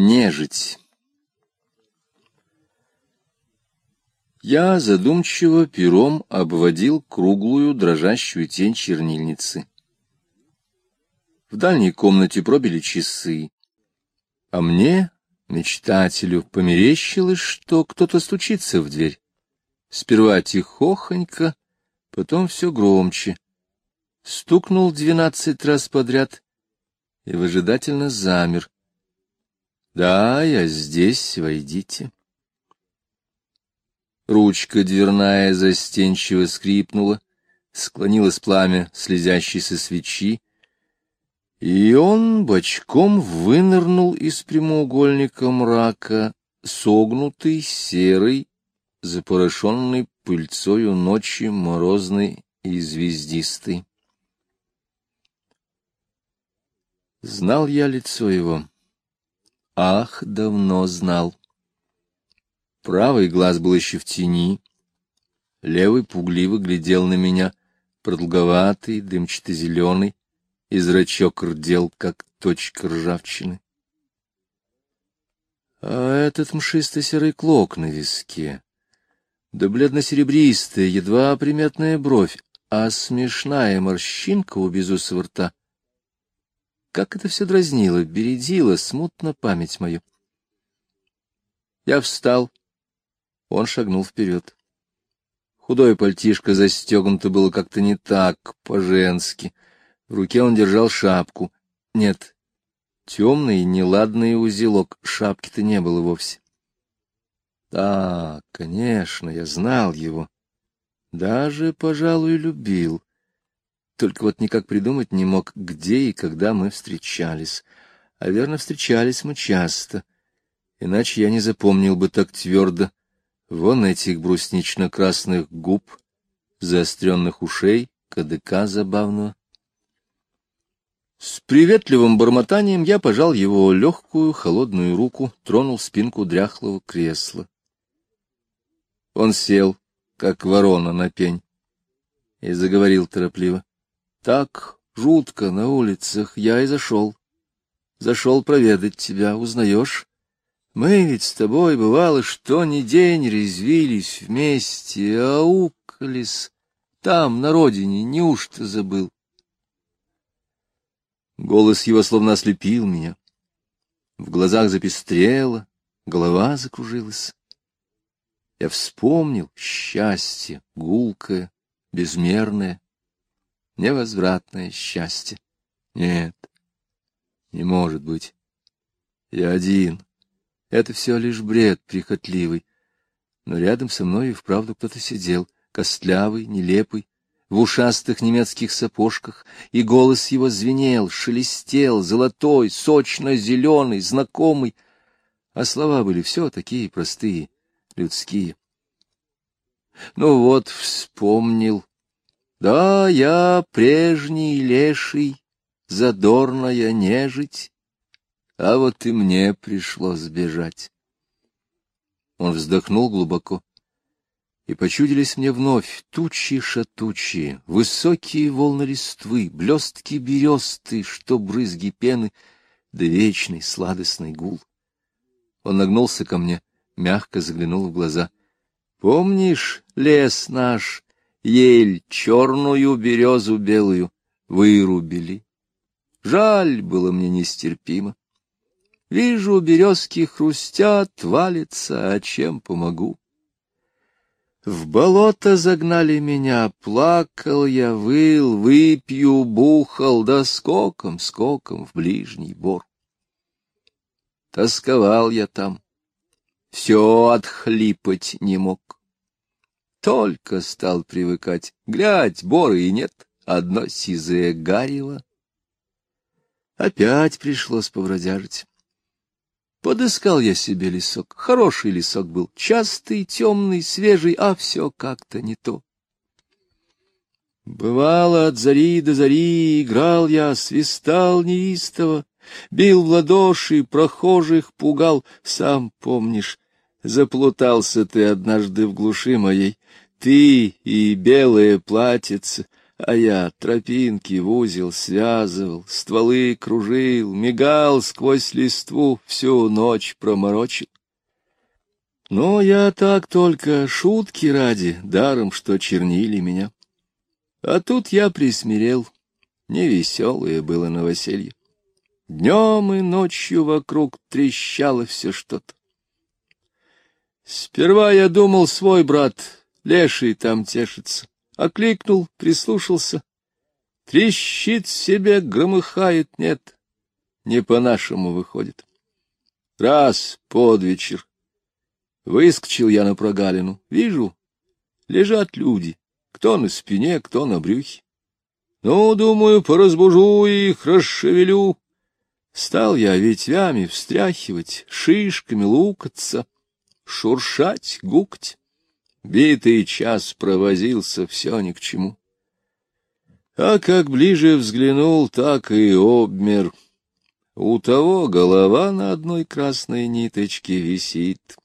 Нежить. Я задумчиво пером обводил круглую дрожащую тень чернильницы. В дальней комнате пробили часы, а мне, мечтателю, померещилось, что кто-то стучится в дверь. Сперва тихохонько, потом все громче. Стукнул двенадцать раз подряд и выжидательно замер. Да, я здесь, войдите. Ручка дверная застенчиво скрипнула, склонилось пламя слезящейся свечи, и он бочком вынырнул из прямоугольника мрака, согнутый, серый, запорошенный пыльцою ночи морозной и звездистой. Знал я лицо его. Ах, давно знал. Правый глаз был еще в тени, левый пугливо глядел на меня, продолговатый, дымчато-зеленый, и зрачок рдел, как точка ржавчины. А этот мшисто-серый клок на виске, да бледно-серебристая, едва приметная бровь, а смешная морщинка у безусого рта как это все дразнило, бередило смутно память мою. Я встал. Он шагнул вперед. Худое пальтишко застегнуто было как-то не так, по-женски. В руке он держал шапку. Нет, темный, неладный узелок. Шапки-то не было вовсе. Да, конечно, я знал его. Даже, пожалуй, любил. Только вот никак придумать не мог, где и когда мы встречались. А верно, встречались мы часто. Иначе я не запомнил бы так твердо. Вон этих бруснично-красных губ, заостренных ушей, кадыка забавного. С приветливым бормотанием я пожал его легкую, холодную руку, тронул спинку дряхлого кресла. Он сел, как ворона на пень, и заговорил торопливо. Так жутко на улицах я и зашел. Зашел проведать тебя, узнаешь? Мы ведь с тобой, бывало, что ни день резвились вместе, аукались. Там, на родине, неужто забыл? Голос его словно ослепил меня. В глазах запестрело, голова закружилась. Я вспомнил счастье, гулкое, безмерное, невозвратное счастье. Нет, не может быть. Я один. Это все лишь бред прихотливый. Но рядом со мной и вправду кто-то сидел, костлявый, нелепый, в ушастых немецких сапожках, и голос его звенел, шелестел, золотой, сочно-зеленый, знакомый, а слова были все такие простые, людские. Ну вот, вспомнил, да, я прежний леший, задорная нежить, а вот и мне пришлось бежать. Он вздохнул глубоко, и почудились мне вновь тучи шатучие, высокие волны листвы, блестки бересты, что брызги пены, да вечный сладостный гул. Он нагнулся ко мне, мягко заглянул в глаза. — Помнишь лес наш, ель черную, березу белую вырубили. Жаль было мне нестерпимо. Вижу, березки хрустят, валятся, а чем помогу? В болото загнали меня, плакал я, выл, выпью, бухал, да скоком, скоком в ближний бор. Тосковал я там, все отхлипать не мог. Только стал привыкать. Глядь, боры и нет, одно сизое гарево. Опять пришлось повродяжить. Подыскал я себе лесок. Хороший лесок был, частый, темный, свежий, а все как-то не то. Бывало, от зари до зари играл я, свистал неистово, бил в ладоши, прохожих пугал, сам помнишь, Заплутался ты однажды в глуши моей, ты и белое платьице, А я тропинки в узел связывал, стволы кружил, мигал сквозь листву, всю ночь проморочил. Но я так только шутки ради, даром, что чернили меня. А тут я присмирел, невеселое было новоселье. Днем и ночью вокруг трещало все что-то. Сперва я думал, свой брат, леший там тешится. Окликнул, прислушался. Трещит себе, громыхает, нет. Не по-нашему выходит. Раз под вечер выскочил я на прогалину. Вижу, лежат люди, кто на спине, кто на брюхе. Ну, думаю, поразбужу их, расшевелю. Стал я ветвями встряхивать, шишками лукаться, шуршать, гукать. Битый час провозился, все ни к чему. А как ближе взглянул, так и обмер. У того голова на одной красной ниточке висит.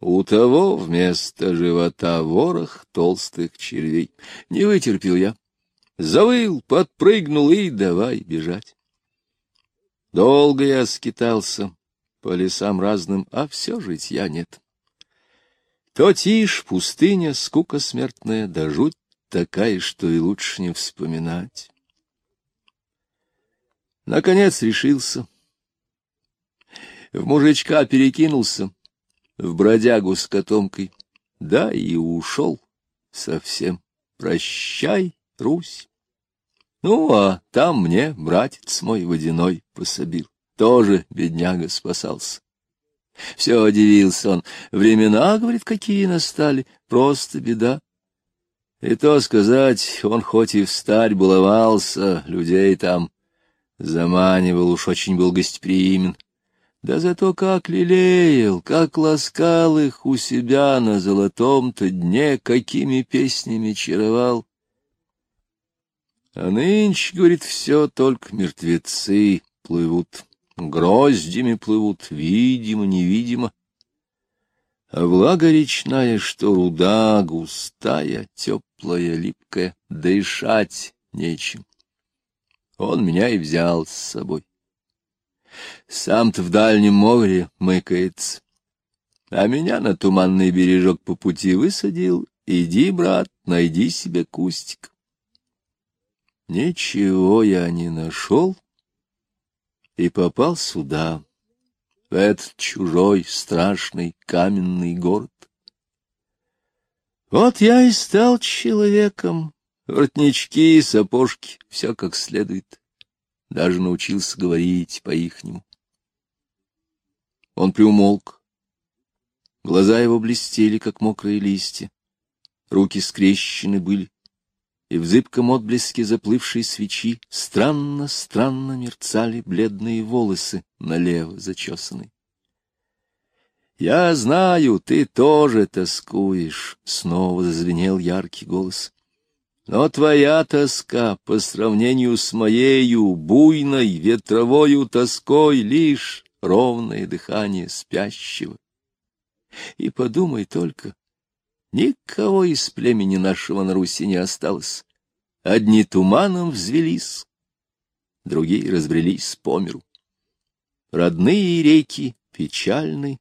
У того вместо живота ворох толстых червей. Не вытерпел я. Завыл, подпрыгнул и давай бежать. Долго я скитался по лесам разным, а все житья нет. То тишь, пустыня, скука смертная, да жуть такая, что и лучше не вспоминать. Наконец решился. В мужичка перекинулся, в бродягу с котомкой, да и ушел совсем. Прощай, Русь. Ну, а там мне братец мой водяной пособил. Тоже бедняга спасался. Все удивился он. Времена, говорит, какие настали, просто беда. И то сказать, он хоть и встать баловался, людей там заманивал, уж очень был гостеприимен. Да зато как лелеял, как ласкал их у себя на золотом-то дне, какими песнями чаровал. А нынче, говорит, все только мертвецы плывут, гроздями плывут, видимо-невидимо. А влага речная, что руда густая, теплая, липкая, дышать нечем. Он меня и взял с собой. Сам-то в дальнем море мыкается, а меня на туманный бережок по пути высадил. Иди, брат, найди себе кустик. Ничего я не нашел и попал сюда, в этот чужой страшный каменный город. Вот я и стал человеком, воротнички, сапожки, все как следует. Даже научился говорить по-ихнему. Он приумолк. Глаза его блестели, как мокрые листья. Руки скрещены были и в зыбком отблеске заплывшей свечи странно-странно мерцали бледные волосы налево зачесанные. «Я знаю, ты тоже тоскуешь», — снова зазвенел яркий голос. «Но твоя тоска по сравнению с моею буйной ветровою тоской лишь ровное дыхание спящего. И подумай только, Никого из племени нашего на Руси не осталось. Одни туманом взвелись, другие разбрелись по миру. Родные реки печальны,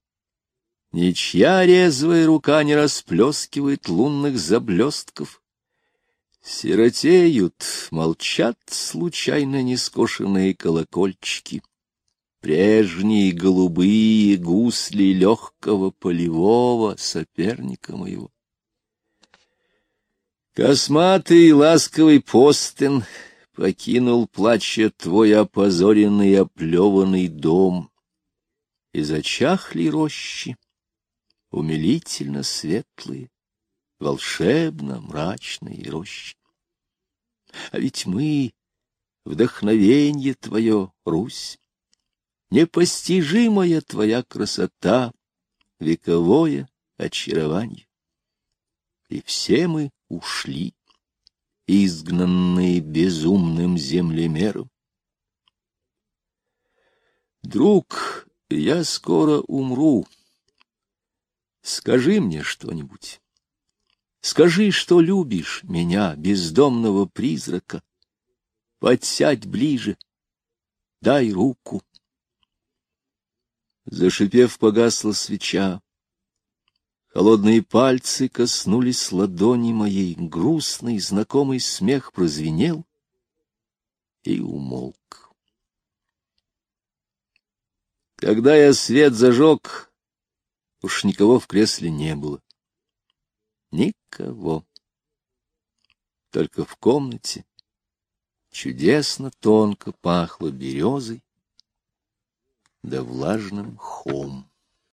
ничья резвая рука не расплескивает лунных заблестков. Сиротеют, молчат случайно нескошенные колокольчики. Прежние голубые гусли легкого полевого соперника моего. Косматый ласковый постын покинул, плача, твой опозоренный оплеванный дом. И зачахли рощи, умилительно светлые, волшебно мрачные рощи. А ведь мы — вдохновенье твое, Русь, непостижимая твоя красота, вековое очарование. И все мы ушли, изгнанные безумным землемером. Друг, я скоро умру. Скажи мне что-нибудь. Скажи, что любишь меня, бездомного призрака. Подсядь ближе, дай руку. Зашипев, погасла свеча. Холодные пальцы коснулись ладони моей, грустный знакомый смех прозвенел и умолк. Когда я свет зажег, уж никого в кресле не было. Никого. Только в комнате чудесно тонко пахло березой да влажным мхом.